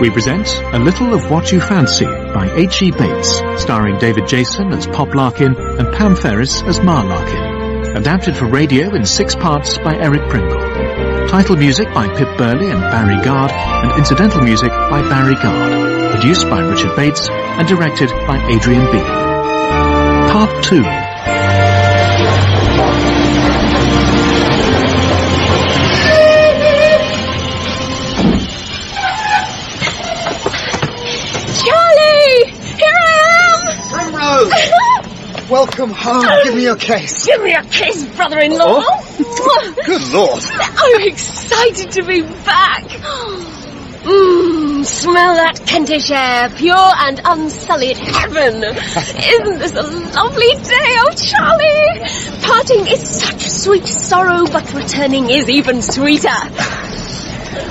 We present A Little of What You Fancy by H.E. Bates, starring David Jason as Pop Larkin and Pam Ferris as Ma Larkin. Adapted for radio in six parts by Eric Pringle. Title music by Pip Burley and Barrie Guard, and incidental music by Barrie Guard. Produced by Richard Bates and directed by Adrian Beale. Part 2. Welcome home. Give me your case. am! Give me a kiss, brother-in-law! Oh. Good lord. I'm excited to be back! Mmm, smell that Kentish air, pure and unsullied heaven! Isn't this a lovely day, oh Charlie? Parting is such sweet sorrow, but returning is even sweeter.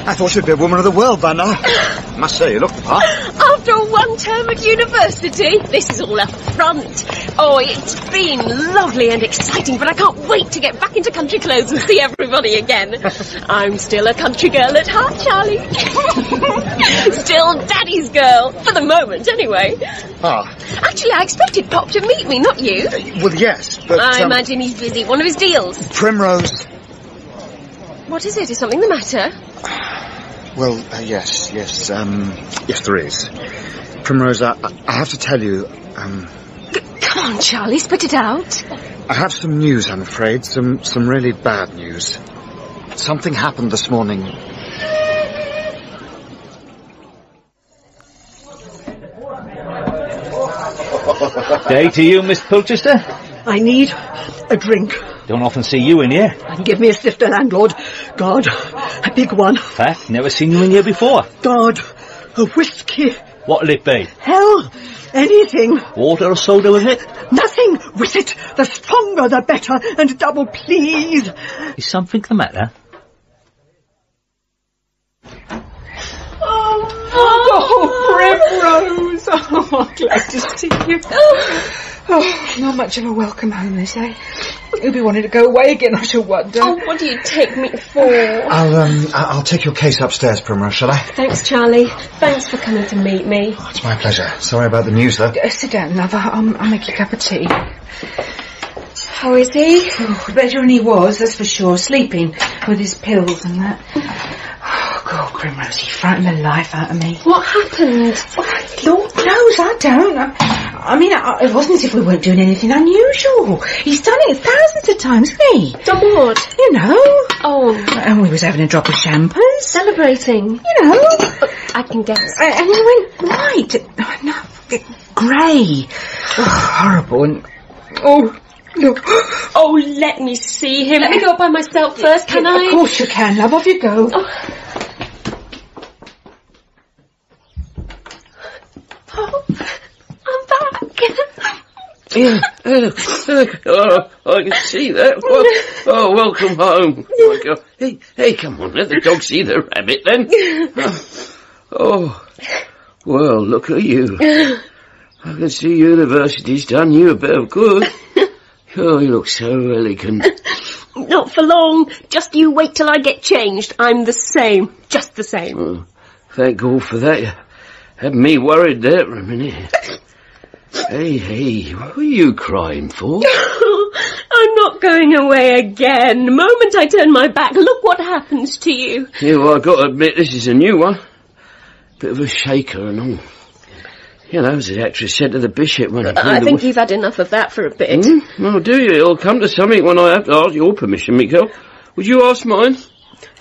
I thought you'd be a woman of the world by now. Must say, you look the part. After one term at university, this is all a front. Oh, it's been lovely and exciting, but I can't wait to get back into country clothes and see everybody again. I'm still a country girl at heart, Charlie. still daddy's girl, for the moment anyway. Ah, Actually, I expected Pop to meet me, not you. well, yes, but... I um, imagine he's busy, one of his deals. Primrose... What is it? Is something the matter? Well, uh, yes, yes, um... Yes, there is. Primrose, I, I have to tell you, um... Come on, Charlie, spit it out. I have some news, I'm afraid. Some, some really bad news. Something happened this morning. Day to you, Miss Pilchester. I need a drink. Don't often see you in here. And give me a stifter, landlord. God, a big one. Fact, never seen you in here before. God, a whiskey. What'll it be? Hell, anything. Water or soda with it? Nothing with it. The stronger the better. And double, please. Is something the matter? Oh, oh, oh. Primrose! Oh, glad to see you. Oh. Oh, not much of a welcome home, they say. You'll be wanting to go away again, I shall wonder. Oh, what do you take me for? I'll, um, I- I'll take your case upstairs, Primrose, shall I? Thanks, Charlie. Thanks for coming to meet me. Oh, it's my pleasure. Sorry about the news, though. Uh, sit down, love. I'll, I'll make you a cup of tea. How is he? Oh, better than he was, that's for sure. Sleeping with his pills and that. Oh, God, Primrose, he frightened the life out of me. What happened? Lord knows, I don't. I, I mean, I, it wasn't as if we weren't doing anything unusual. He's done it thousands of times, hasn't he? Done what? You know. Oh, And we was having a drop of champers. celebrating. You know. I can guess. And he went white. Oh, no, grey. Oh, horrible. And, oh, look. Oh, let me see him. Let me go up by myself first, can I? Of course you can, love. Off you go. Oh, back. Yeah, look, look, oh, I can see that. Well, oh, welcome home. Oh, my God. Hey, hey, come on, let the dog see the rabbit then. Oh, well, look at you. I can see university's done you a bit of good. Oh, you look so elegant. Not for long. Just you wait till I get changed. I'm the same. Just the same. Oh, thank God for that. You had me worried there for a minute. Hey, hey, what are you crying for? I'm not going away again. The moment I turn my back, look what happens to you. Yeah, well, I've got to admit, this is a new one. Bit of a shaker and all. You know, as the actress said to the bishop when he I think you've had enough of that for a bit. Hmm? Oh, do you? It'll come to something when I have to ask your permission, Mikael. Would you ask mine?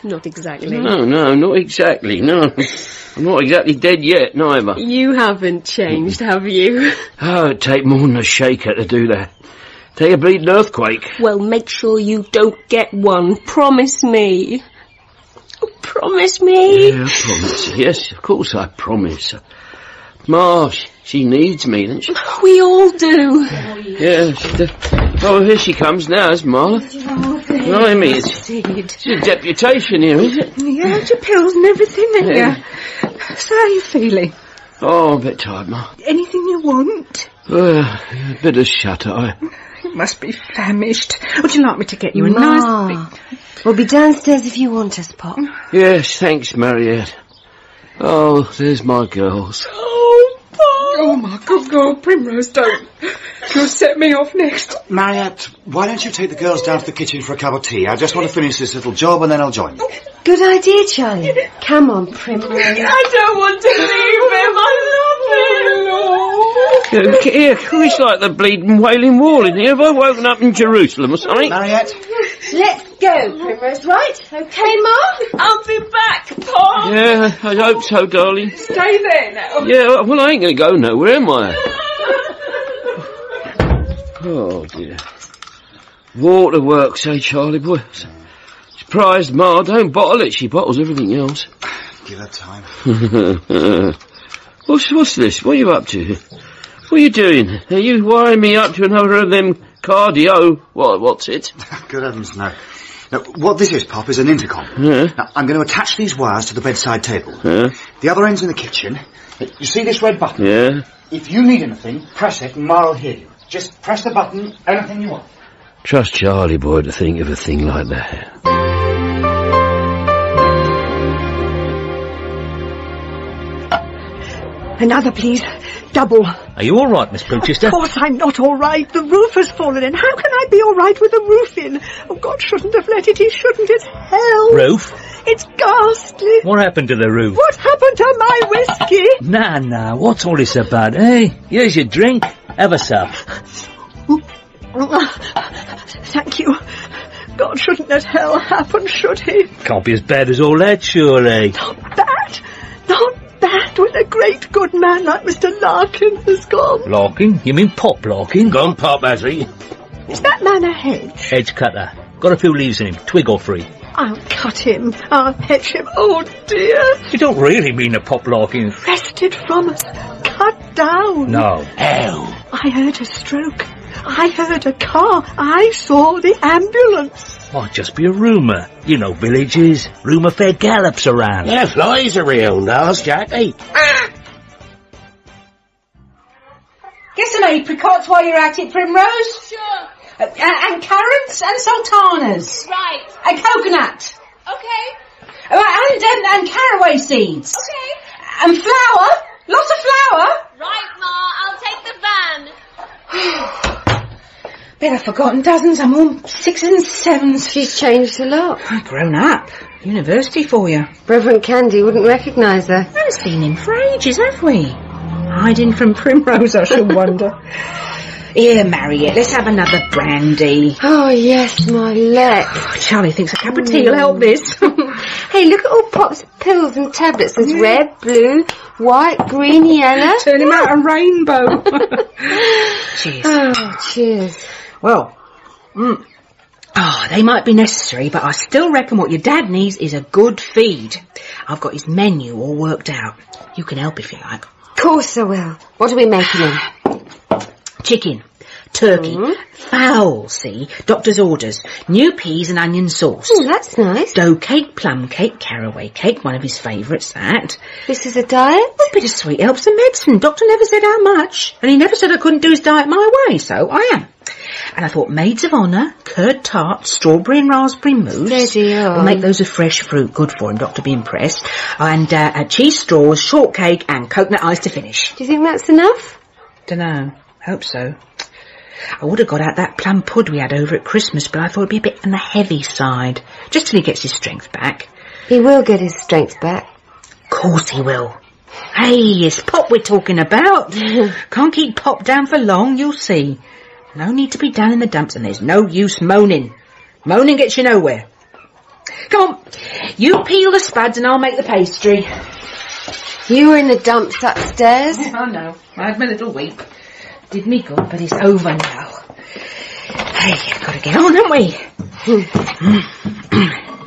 Not exactly. No, no, not exactly, no. I'm not exactly dead yet, neither. You haven't changed, have you? Oh, it'd take more than a shaker to do that. Take a bleeding earthquake. Well, make sure you don't get one. Promise me. Promise me. Yeah, I promise. Yes, of course I promise. Ma, she- needs me, doesn't she? We all do. Yeah, she does. Oh, here she comes now, is Marla. Blimey, it's, it's a deputation here, is it? You had your pills and everything, didn't Yeah. You? So how are you feeling? Oh, a bit tired, Ma. Anything you want? Uh, a bit of shut eye. You must be famished. Would you like me to get you a Ma, nice... we'll be downstairs if you want us, Pop. Yes, thanks, Mariette. Oh, there's my girls. Oh, my good girl, Primrose, don't. You'll set me off next. Mariette, why don't you take the girls down to the kitchen for a cup of tea? I just want to finish this little job and then I'll join you. Good idea, Charlie. Come on, Primrose. I don't want to leave him. I love him. Uh, Here, it's like the bleeding wailing wall in here. Have I woken up in Jerusalem or something? Mariette, Let's go, Primrose, right? Okay, Ma? I'll be back, Paul. Yeah, I hope so, darling. Stay there now. Yeah, well, I ain't going to go nowhere, am I? Oh, dear. Waterworks, eh, Charlie boy. Surprised Ma don't bottle it. She bottles everything else. give her time. what's, what's this? What are you up to? What are you doing? Are you wiring me up to another of them cardio? What, what's it? Good heavens, no. Now, what this is, Pop, is an intercom. Yeah. Now, I'm going to attach these wires to the bedside table. Yeah. The other end's in the kitchen. You see this red button? Yeah. If you need anything, press it and Ma'll hear you. Just press the button, anything you want. Trust Charlie boy to think of a thing like that. Another, please. Double. Are you all right, Miss Pilchester? Of course I'm not all right. The roof has fallen in. How can I be all right with the roof in? Oh, God shouldn't have let it. He shouldn't. It's hell. Roof? It's ghastly. What happened to the roof? What happened to my whiskey? Nah, nah, what's all this about, eh? Here's your drink. Have a sup. Thank you. God shouldn't let hell happen, should he? Can't be as bad as all that, surely. Not a great good man like Mr. Larkin has gone. Larkin? You mean Pop Larkin? Gone pop, has he? Is that man a hedge? Hedge cutter. Got a few leaves in him, twig or three. I'll cut him. I'll hedge him. Oh dear. You don't really mean a Pop Larkin. Wrested from us. Cut down. No. Hell. I heard a stroke. I heard a car. I saw the ambulance. Might just be a rumour. You know villages. Rumour fair gallops around. Yeah, flies around, ask Jackie. Get some apricots while you're at it, Primrose. Sure. Uh, and carrots and sultanas. Right. And coconut. Okay. Uh, and, and, and caraway seeds. Okay. And flour. Lots of flour. Right, Ma. I'll take the van. Bet I've forgotten dozens. I'm all sixes and sevens. She's changed a lot. I've grown up. University for you. Reverend Candy wouldn't recognise her. I haven't seen him for ages, have we? Hiding from Primrose, I should wonder. Here, Mariette, let's have another brandy. Oh, yes, my leg. Oh, Charlie thinks a cup of tea will help this. Hey, look at all Pop's pills and tablets. There's red, blue, white, green, yellow. Turn him out a rainbow. Cheers. Oh, cheers. Well, mm. oh, they might be necessary, but I still reckon what your dad needs is a good feed. I've got his menu all worked out. You can help if you like. Of course I will. What are we making him? Chicken, turkey, fowl, see, doctor's orders, new peas and onion sauce. Oh, that's nice. Dough cake, plum cake, caraway cake, one of his favourites, that. This is a diet? A bit of sweet helps the medicine. Doctor never said how much. And he never said I couldn't do his diet my way, so I am. And I thought maids of honour, curd tart, strawberry and raspberry mousse. We'll make those of fresh fruit, good for him, Doctor be impressed. And uh, uh, cheese straws, shortcake and coconut ice to finish. Do you think that's enough? Dunno. Hope so. I would have got out that plum pud we had over at Christmas, but I thought it'd be a bit on the heavy side. Just till he gets his strength back. He will get his strength back. course he will. Hey, it's Pop we're talking about. Can't keep Pop down for long, you'll see. No need to be down in the dumps and there's no use moaning. Moaning gets you nowhere. Come on, you peel the spuds and I'll make the pastry. You were in the dumps upstairs. Oh, I know, I had my little weep. Did me good, but it's over now. Hey, gotta get on, haven't we? Mm.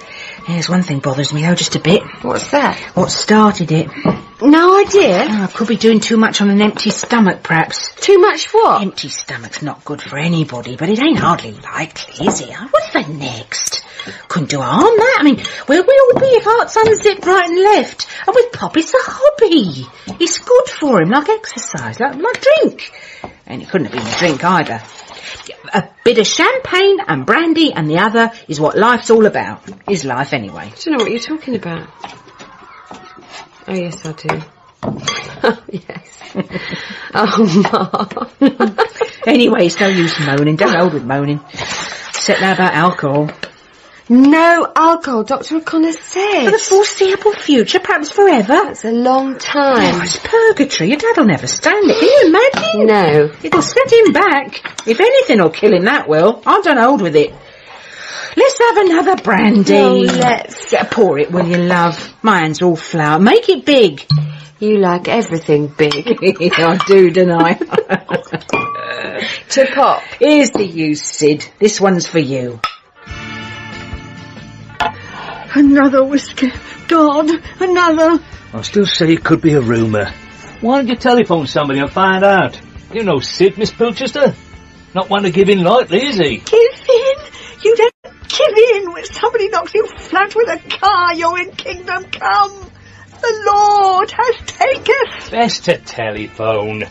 There's one thing bothers me though, just a bit. What's that? What started it? No idea. Oh, I could be doing too much on an empty stomach, perhaps. Too much what? Empty stomach's not good for anybody, but it ain't hardly likely, is it? What's for next? Couldn't do harm, that. I mean, where we all be if hearts unzip right and left? And with Pop, it's a hobby. It's good for him, like exercise, like, like drink. And it couldn't have been a drink either. A bit of champagne and brandy and the other is what life's all about. Is life anyway. I don't know what you're talking about. Oh, yes, I do. Oh, yes. oh, Ma. Anyway, it's no use moaning. Don't hold with moaning. Set now about alcohol. No alcohol, Dr. O'Connor said. For the foreseeable future, perhaps forever. That's a long Oh, time. it's purgatory. Your dad'll never stand it. Can you imagine? No. It'll set him back. If anything will kill him, that will. I don't hold with it. Let's have another brandy. No, let's. Yeah, pour it, will you, love? My hand's all flour. Make it big. You like everything big. I do, don't I? to pop. Here's to you, Sid. This one's for you. Another whiskey. God, another. I still say it could be a rumour. Why don't you telephone somebody and find out? You know Sid, Miss Pilchester. Not one to give in lightly, is he? Give in. You don't give in when somebody knocks you flat with a car. You're in kingdom come. The Lord has taketh. Best to telephone.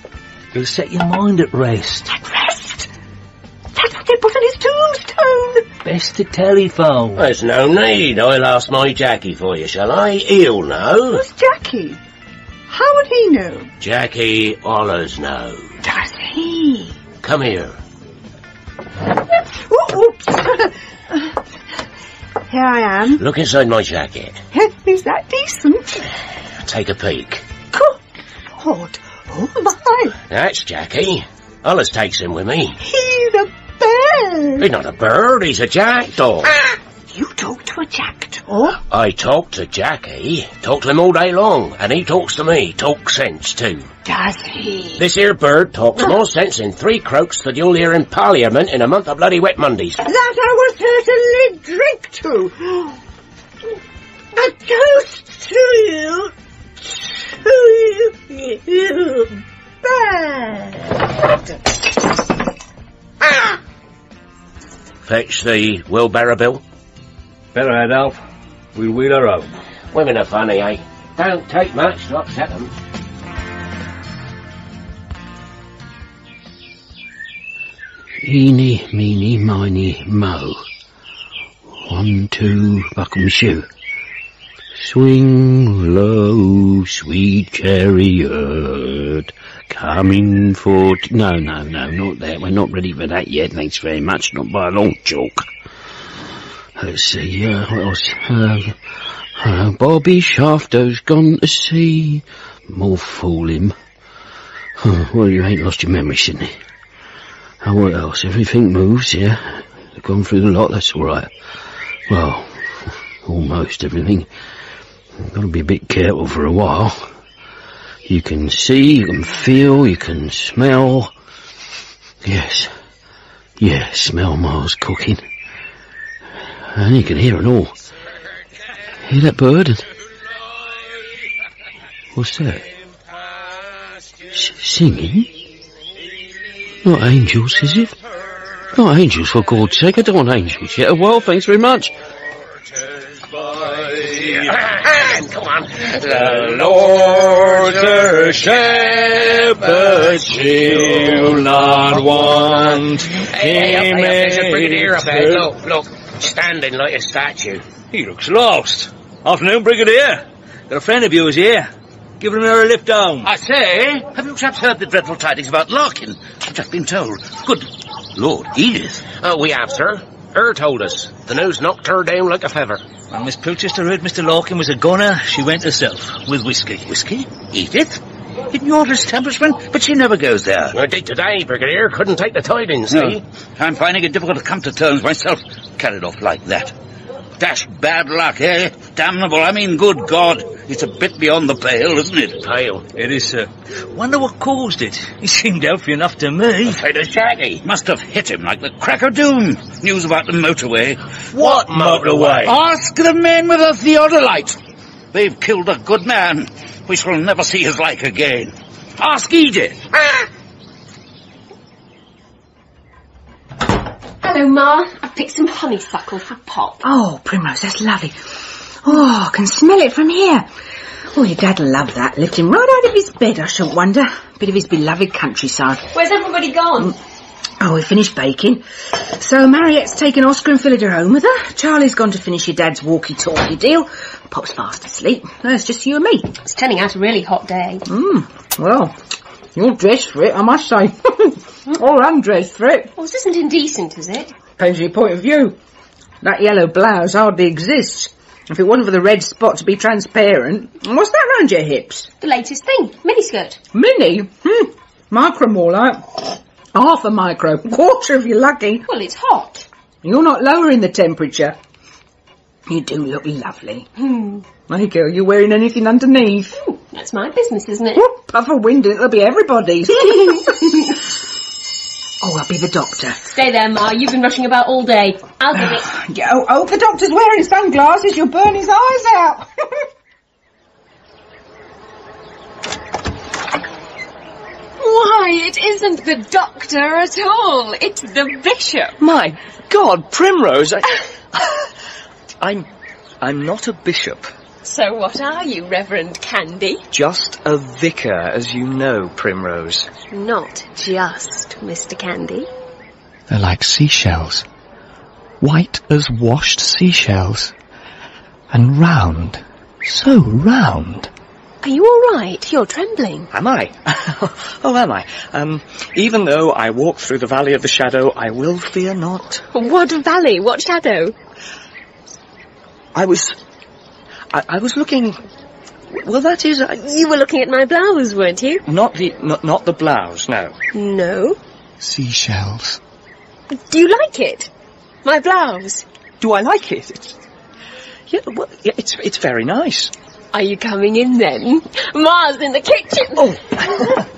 You'll set your mind at rest. At rest. That's they put on his tombstone. Best to telephone. There's no need. I'll ask my Jackie for you, shall I? He'll know. Who's Jackie? How would he know? Jackie allers know. Does he? Come here. Ooh, oops. Here I am. Look inside my jacket. Is that decent? Take a peek. Good Lord. Oh my. That's Jackie. Allers takes him with me. He's a bird. He's not a bird, he's a jackdaw. Ah, you talk to a jackdaw? I talk to Jackie, talk to him all day long, and he talks to me, talk sense too. Does he? This here bird talks more sense in three croaks that you'll hear in Parliament in a month of bloody wet Mondays. That I will certainly drink to. A toast to you. To you, you bird. Ah! Fetch the wheelbarrow bill. Better head, Alf. We'll wheel her home. Women are funny, eh? Don't take much to upset them. Eeny, meeny, miny, mo. One, two, buckle shoe. Swing low, sweet chariot, coming for... T- no, no, no, not that. We're not ready for that yet, thanks very much. Not by a long chalk. Let's see, uh, what else? Uh, uh, Bobby Shafto's gone to sea. More fool him. Huh, well, you ain't lost your memory, Sydney. And what else? Everything moves, yeah? They've gone through the lot, that's all right. Well, almost everything. Got to be a bit careful for a while. You can see, you can feel, you can smell. Yes. Yeah, smell Miles cooking. And you can hear it all. Hear that bird? What's that? S- singing? Not angels, is it? Not angels, for God's sake. I don't want angels yet. Well, thanks very much. On. The Lord's a shepherd, she'll not want. Hey, up there, there's a brigadier up there. Look, look, standing like a statue. He looks lost. Afternoon, Brigadier. Got a friend of yours here. Giving her a lift down. I say, have you chaps heard the dreadful tidings about Larkin? I've just been told. Good Lord, Edith. Uh, we have, sir. Her told us. The news knocked her down like a feather. When Miss Pilchester heard Mr. Larkin was a gunner, she went herself, with whiskey. Whiskey? Edith? In your establishment? But she never goes there. I did today, Brigadier. Couldn't take the tidings, see? I'm finding it difficult to come to terms myself. Carried off like that. Dash bad luck, eh? Damnable, I mean, good God. It's a bit beyond the pale, isn't it? Pale. It is, sir. Wonder what caused it. He seemed healthy enough to me. Afraid of Shaggy. Must have hit him like the crack of doom. News about the motorway. What motorway? Ask the men with the theodolite. They've killed a good man. We shall never see his like again. Ask Edith. Hello, Ma. I've picked some honeysuckle for Pop. Oh, Primrose, that's lovely. Oh, I can smell it from here. Oh, your dad'll love that. Lift him right out of his bed, I shouldn't wonder. Bit of his beloved countryside. Where's everybody gone? Oh, we finished baking. So Mariette's taken Oscar and Phillida home with her. Charlie's gone to finish your dad's walkie-talkie deal. Pop's fast asleep. No, it's just you and me. It's turning out a really hot day. Mm, well, you're dressed for it, I must say. or I'm dressed for it. Well, this isn't indecent, is it? Depends on your point of view. That yellow blouse hardly exists. If it wasn't for the red spot to be transparent, what's that round your hips? The latest thing, miniskirt. Mini? Hmm. Micro more like. Half a micro. Quarter if you're lucky. Well, it's hot. You're not lowering the temperature. You do look lovely. Hmm. Hey girl, you wearing anything underneath? That's my business, isn't it? Whoop, puff of wind and it'll be everybody's. oh, I'll be the doctor. Stay there, Ma. You've been rushing about all day. I'll give it. Yeah, oh, oh, the doctor's wearing sunglasses. You'll burn his eyes out. Why, it isn't the doctor at all. It's the bishop. My God, Primrose, I, I'm, I'm not a bishop. So what are you, Reverend Candy? Just a vicar, as you know, Primrose. Not just, Mr. Candy. They're like seashells. White as washed seashells. And round. So round. Are you all right? You're trembling. Am I? oh, am I? Um, even though I walk through the valley of the shadow, I will fear not. What valley? What shadow? I was... I, I was looking... Well, that is... I, You were looking at my blouse, weren't you? not the... Not, not the blouse, no. No. Seashells. Do you like it? My blouse? Do I like it? It's, yeah, well, yeah, it's, it's very nice. Are you coming in then? Ma's in the kitchen. Oh,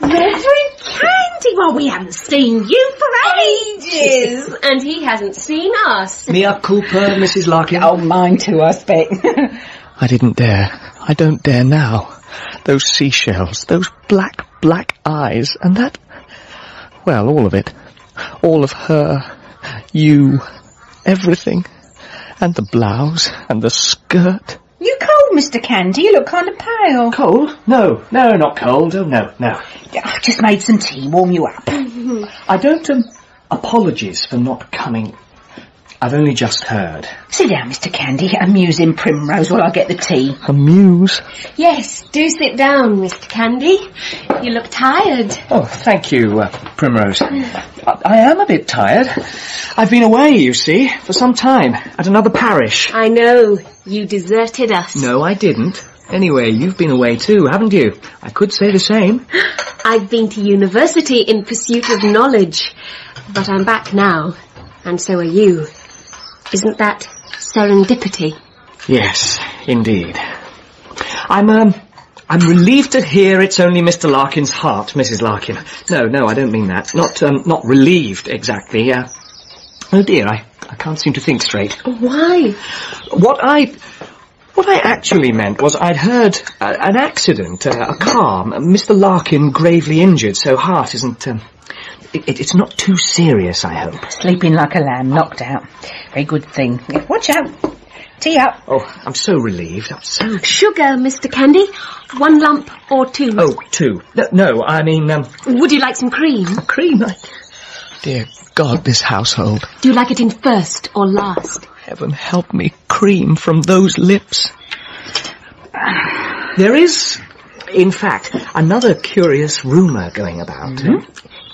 Reverend Candy, well, we haven't seen you for ages. and he hasn't seen us. Mea culpa, Mrs. Larkin. Oh, mine too, I expect. I didn't dare. I don't dare now. Those seashells, those black, black eyes, and that... Well, all of it. All of her, you, everything. And the blouse, and the skirt. you Mr. Candy? You look kind of pale. Cold? No, no, not cold. Oh, no, no. I just made some tea, warm you up. I don't, um, apologies for not coming. I've only just heard. Sit down, Mr. Candy. Amusing Primrose while I get the tea. Amuse? Yes, do sit down, Mr. Candy. You look tired. Oh, thank you, uh, Primrose. I, I am a bit tired. I've been away, you see, for some time, at another parish. I know. You deserted us. No, I didn't. Anyway, you've been away too, haven't you? I could say the same. I've been to university in pursuit of knowledge. But I'm back now. And so are you. Isn't that serendipity? Yes, indeed. I'm, um, I'm relieved to hear it's only Mr. Larkin's heart, Mrs. Larkin. No, no, I don't mean that. Not, um, not relieved, exactly. Uh, oh dear, I, I can't seem to think straight. Why? What I, what I actually meant was I'd heard uh, an accident, uh, a car, Mr. Larkin gravely injured, so heart isn't, um, it, it- it's not too serious, I hope. Sleeping like a lamb, knocked out. Very good thing. Watch out. Tea up. Oh, I'm so relieved. I'm so... Sugar, Mr. Candy. One lump or two. Oh, two. No, no I mean, um, Would you like some cream? cream. I- Dear God, this household. Do you like it in first or last? Heaven help me, cream from those lips. There is, in fact, another curious rumour going about.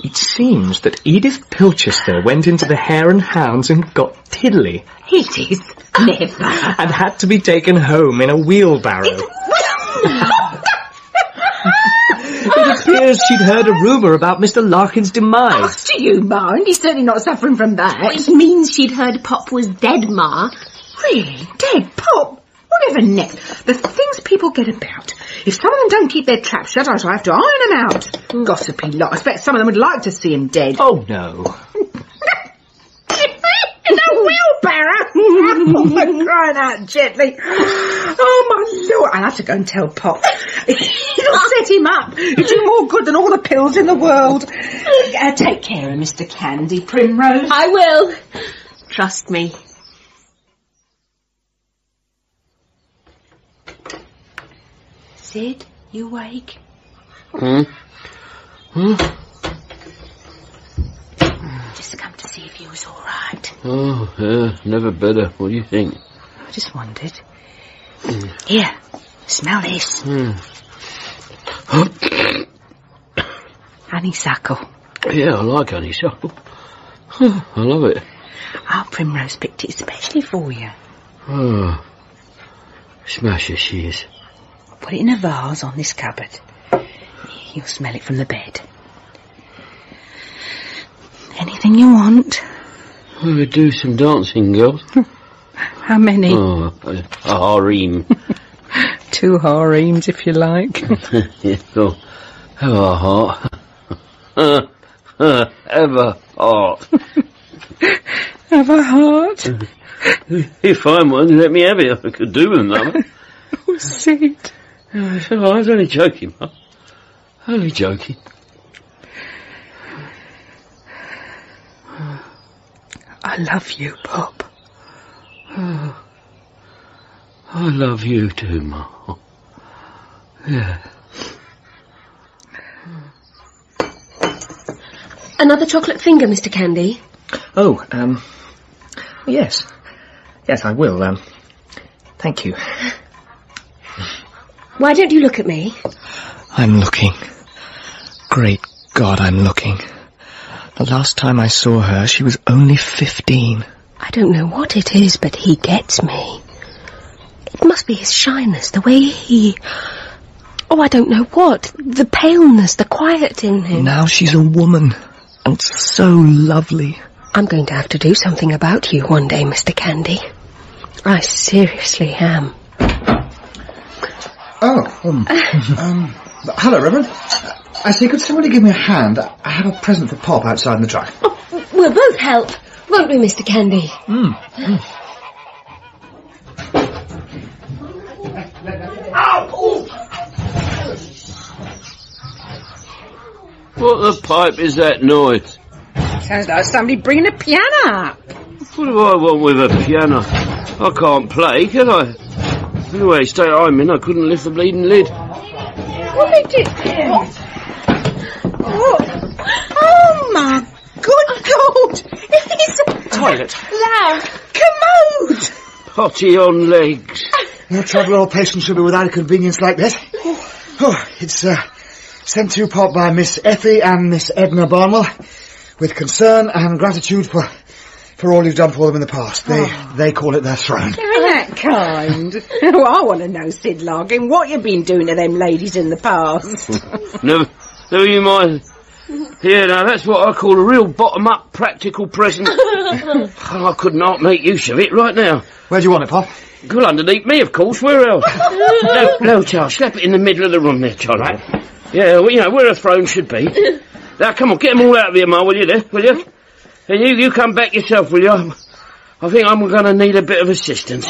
It seems that Edith Pilchester went into the Hare and Hounds and got tiddly It is never. and had to be taken home in a wheelbarrow. it appears she'd heard a rumour about Mr. Larkin's demise. Do you mind? He's certainly not suffering from that. It means she'd heard Pop was dead, Ma. Really? Dead Pop? Whatever next? The things people get about. If some of them don't keep their traps shut, I shall have to iron them out. Gossipy lot. I expect some of them would like to see him dead. Oh no. In a wheelbarrow! oh, I'm crying out gently. Oh, my lord. I'll have to go and tell Pop. It'll set him up. It'll do more good than all the pills in the world. Uh, take care of Mr. Candy, Primrose. I will. Trust me. Sid, you wake? Hmm? Hmm? Just come to see if you was all right. Oh, yeah, never better. What do you think? I just wondered. Here, smell this. Hmm. Honeysuckle. Yeah, I like honeysuckle. I love it. Our Primrose picked it especially for you. Oh, smasher she is. Put it in a vase on this cupboard. You'll smell it from the bed. Anything you want? We would do some dancing, girls. How many? Oh, a, harem. Two harems, if you like. yeah, go. Have a heart. Have a heart. Have a heart. If I'm one, let me have it. I could do with another. Oh, Sid. It's all right, I was only joking, Mum. Only joking. I love you, Pop. Oh, I love you too, Mum. Yeah. Another chocolate finger, Mr. Candy. Oh, um, yes. Yes, I will, um, thank you. Why don't you look at me? I'm looking. Great God, I'm looking. The last time I saw her, she was only fifteen. I don't know what it is, but he gets me. It must be his shyness, the way he... Oh, I don't know what. The paleness, the quiet in him. Now she's a woman, and so lovely. I'm going to have to do something about you one day, Mr. Candy. I seriously am. Oh, um, um, hello, Reverend. I say, could somebody give me a hand? I have a present for Pop outside in the truck. We'll both help, won't we, Mr. Candy? Mm. mm. What the pipe is that noise? Sounds like somebody bringing a piano up. What do I want with a piano? I can't play, can I? Anyway, state I'm in, I couldn't lift the bleeding lid. What did you... What? Oh, oh my good God! It's a Toilet. loud commode! Potty on legs. No trouble or patience should be without a convenience like this. Oh, it's uh, sent to you, part by Miss Effie and Miss Edna Barnwell, with concern and gratitude for for all you've done for them in the past. They they call it their throne. Ain't that kind? well, I want to know, Sid Larkin, what you've been doing to them ladies in the past. Never, never you mind. Yeah, now that's what I call a real bottom-up practical present. I could not make use of it right now. Where do you want it, Pop? Well, underneath me, of course. Where else? no, no, Charles. Slap it in the middle of the room there, Charles. Yeah, well, you know, where a throne should be. now, come on, get them all out of here, Ma, will you, there? Will you? Mm-hmm. And you, you come back yourself, will you? I think I'm going to need a bit of assistance.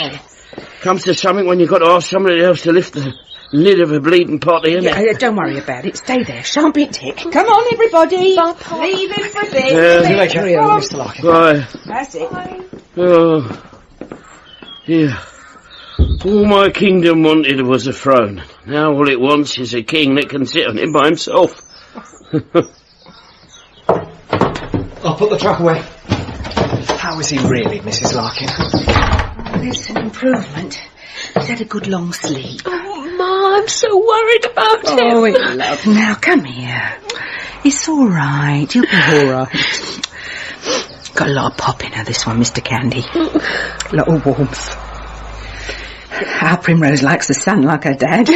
Comes to something when you've got to ask somebody else to lift the lid of a bleeding potty, isn't Yeah, it? don't worry about it. Stay there. Shan't be a tick. Come on, everybody. Leave it for this. Yeah. See you later, Come on. Mr. Larkin. Bye. That's it. Oh, yeah. All my kingdom wanted was a throne. Now all it wants is a king that can sit on it by himself. I'll put the truck away. How is he really, Mrs. Larkin? There's an improvement. He's had a good long sleep. Oh, Ma, I'm so worried about Oh, him. it love. Now, come here. It's all right. You'll be all right. Got a lot of pop in her, this one, Mr. Candy. Mm. A lot of warmth. Our Primrose likes the sun like her dad.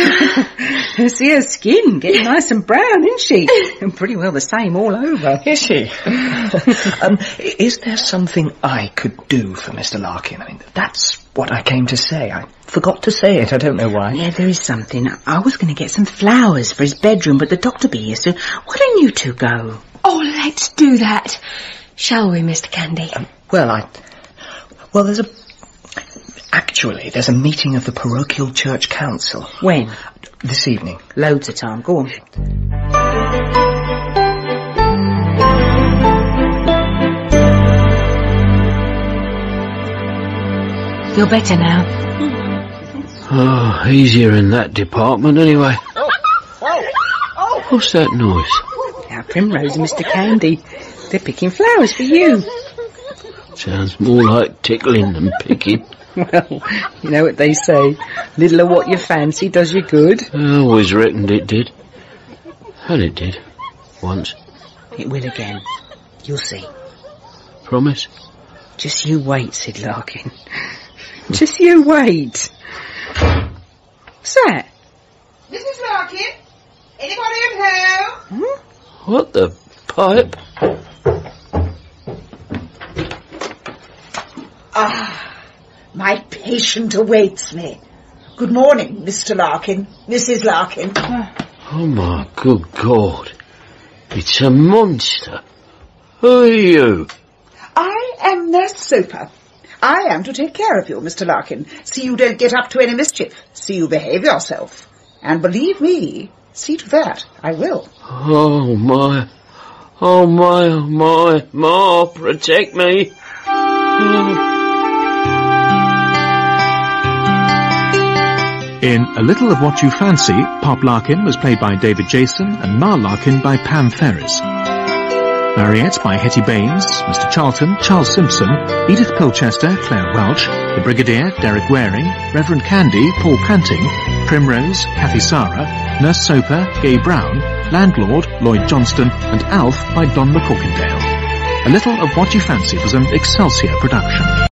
you see her skin getting nice and brown, isn't she? And pretty well the same all over. Is she? um, is there something I could do for Mr. Larkin? I mean, that's what I came to say. I forgot to say it. I don't know why. Yeah, there is something. I was going to get some flowers for his bedroom, but the doctor be here, so why don't you two go? Oh, let's do that. Shall we, Mr. Candy? Well, I. Well, there's a. Actually, there's a meeting of the parochial church council When? this evening. Loads of time. Go on. You're better now. Oh, easier in that department anyway. What's that noise? Our Primrose and Mr. Candy. They're picking flowers for you. Sounds more like tickling than picking. Well, you know what they say. Little of what you fancy does you good. I always reckoned it did. And it did. Once. It will again. You'll see. Promise? Just you wait, said Larkin. Just you wait. What's that? Mrs. Larkin? Anybody at home? What the pipe? Ah, my patient awaits me. Good morning, Mr. Larkin, Mrs. Larkin. Oh my good God. It's a monster. Who are you? I am Nurse Soper. I am to take care of you, Mr. Larkin. See you don't get up to any mischief. See you behave yourself. And believe me, see to that I will. Oh my. Oh my, oh my. Ma, protect me. Oh. In A Little of What You Fancy, Pop Larkin was played by David Jason and Ma Larkin by Pam Ferris. Mariette by Hetty Baines, Mr. Charlton, Charles Simpson, Edith Pilchester, Claire Welch, The Brigadier, Derek Waring, Reverend Candy, Paul Panting, Primrose, Kathy Sara, Nurse Soper, Gay Brown, Landlord, Lloyd Johnston, and Alf by Don McCorkindale. A Little of What You Fancy was an Excelsior production.